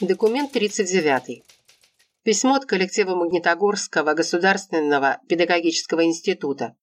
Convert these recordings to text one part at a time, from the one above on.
Документ 39. Письмо от коллектива Магнитогорского государственного педагогического института.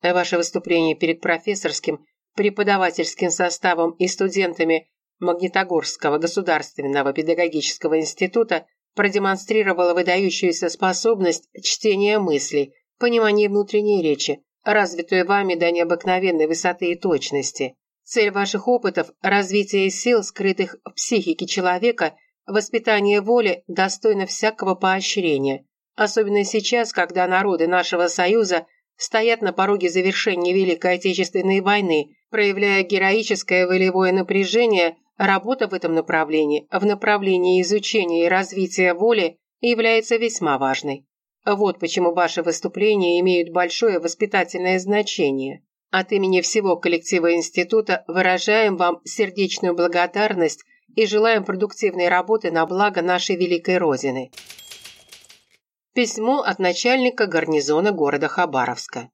Ваше выступление перед профессорским, преподавательским составом и студентами Магнитогорского государственного педагогического института продемонстрировало выдающуюся способность чтения мыслей, понимания внутренней речи, развитую вами до необыкновенной высоты и точности. Цель ваших опытов – развитие сил, скрытых в психике человека, воспитание воли достойно всякого поощрения. Особенно сейчас, когда народы нашего Союза стоят на пороге завершения Великой Отечественной войны, проявляя героическое волевое напряжение, работа в этом направлении, в направлении изучения и развития воли, является весьма важной. Вот почему ваши выступления имеют большое воспитательное значение. От имени всего коллектива института выражаем вам сердечную благодарность и желаем продуктивной работы на благо нашей великой Родины. Письмо от начальника гарнизона города Хабаровска.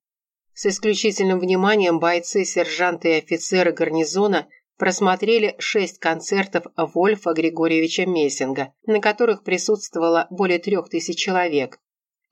С исключительным вниманием бойцы, сержанты и офицеры гарнизона просмотрели шесть концертов Вольфа Григорьевича Мессинга, на которых присутствовало более трех тысяч человек.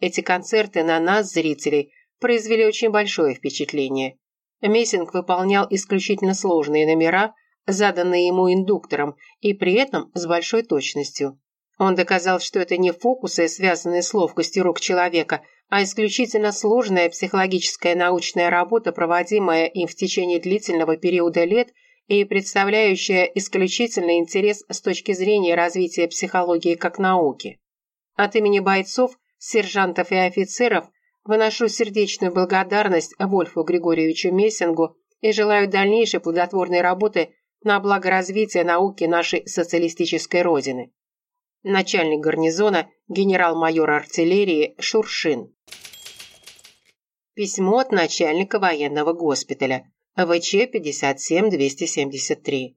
Эти концерты на нас, зрителей, произвели очень большое впечатление. Мессинг выполнял исключительно сложные номера, заданные ему индуктором, и при этом с большой точностью. Он доказал, что это не фокусы, связанные с ловкостью рук человека, а исключительно сложная психологическая научная работа, проводимая им в течение длительного периода лет и представляющая исключительный интерес с точки зрения развития психологии как науки. От имени бойцов, сержантов и офицеров выношу сердечную благодарность Вольфу Григорьевичу Мессингу и желаю дальнейшей плодотворной работы на благо развития науки нашей социалистической Родины начальник гарнизона, генерал-майор артиллерии Шуршин. Письмо от начальника военного госпиталя, ВЧ-57-273.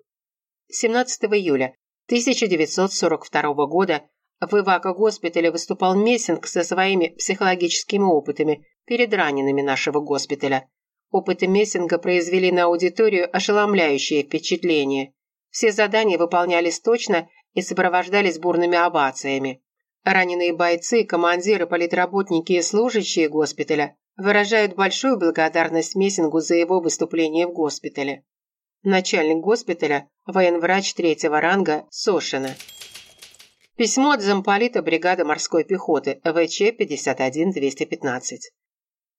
17 июля 1942 года в Ивако-госпитале выступал Мессинг со своими психологическими опытами перед ранеными нашего госпиталя. Опыты Мессинга произвели на аудиторию ошеломляющее впечатление. Все задания выполнялись точно и сопровождались бурными овациями. Раненые бойцы, командиры, политработники и служащие госпиталя выражают большую благодарность Мессингу за его выступление в госпитале. Начальник госпиталя, военврач третьего ранга Сошина. Письмо от замполита бригады морской пехоты ВЧ-51-215.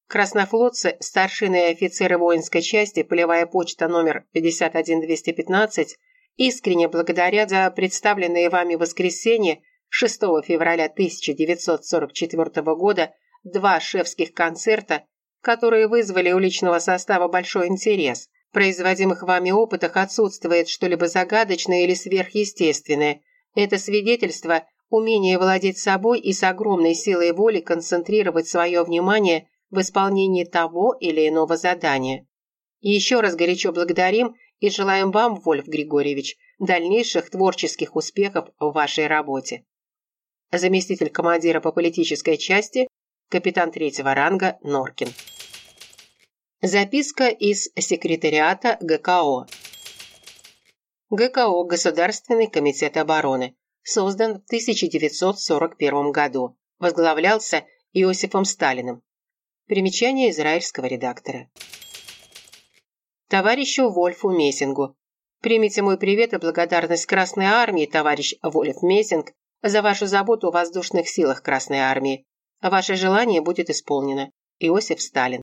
Краснофлотцы, старшины и офицеры воинской части, полевая почта номер 51215 искренне благодарят за представленные вами воскресенье 6 февраля 1944 года два шефских концерта, которые вызвали у личного состава большой интерес. В производимых вами опытах отсутствует что-либо загадочное или сверхъестественное. Это свидетельство умения владеть собой и с огромной силой воли концентрировать свое внимание в исполнении того или иного задания. И еще раз горячо благодарим и желаем вам, Вольф Григорьевич, дальнейших творческих успехов в вашей работе. Заместитель командира по политической части, капитан третьего ранга Норкин. Записка из секретариата ГКО. ГКО Государственный комитет обороны. Создан в 1941 году. Возглавлялся Иосифом Сталиным. Примечание израильского редактора товарищу Вольфу Мессингу. Примите мой привет и благодарность Красной Армии, товарищ Вольф Мессинг, за вашу заботу о воздушных силах Красной Армии. Ваше желание будет исполнено. Иосиф Сталин.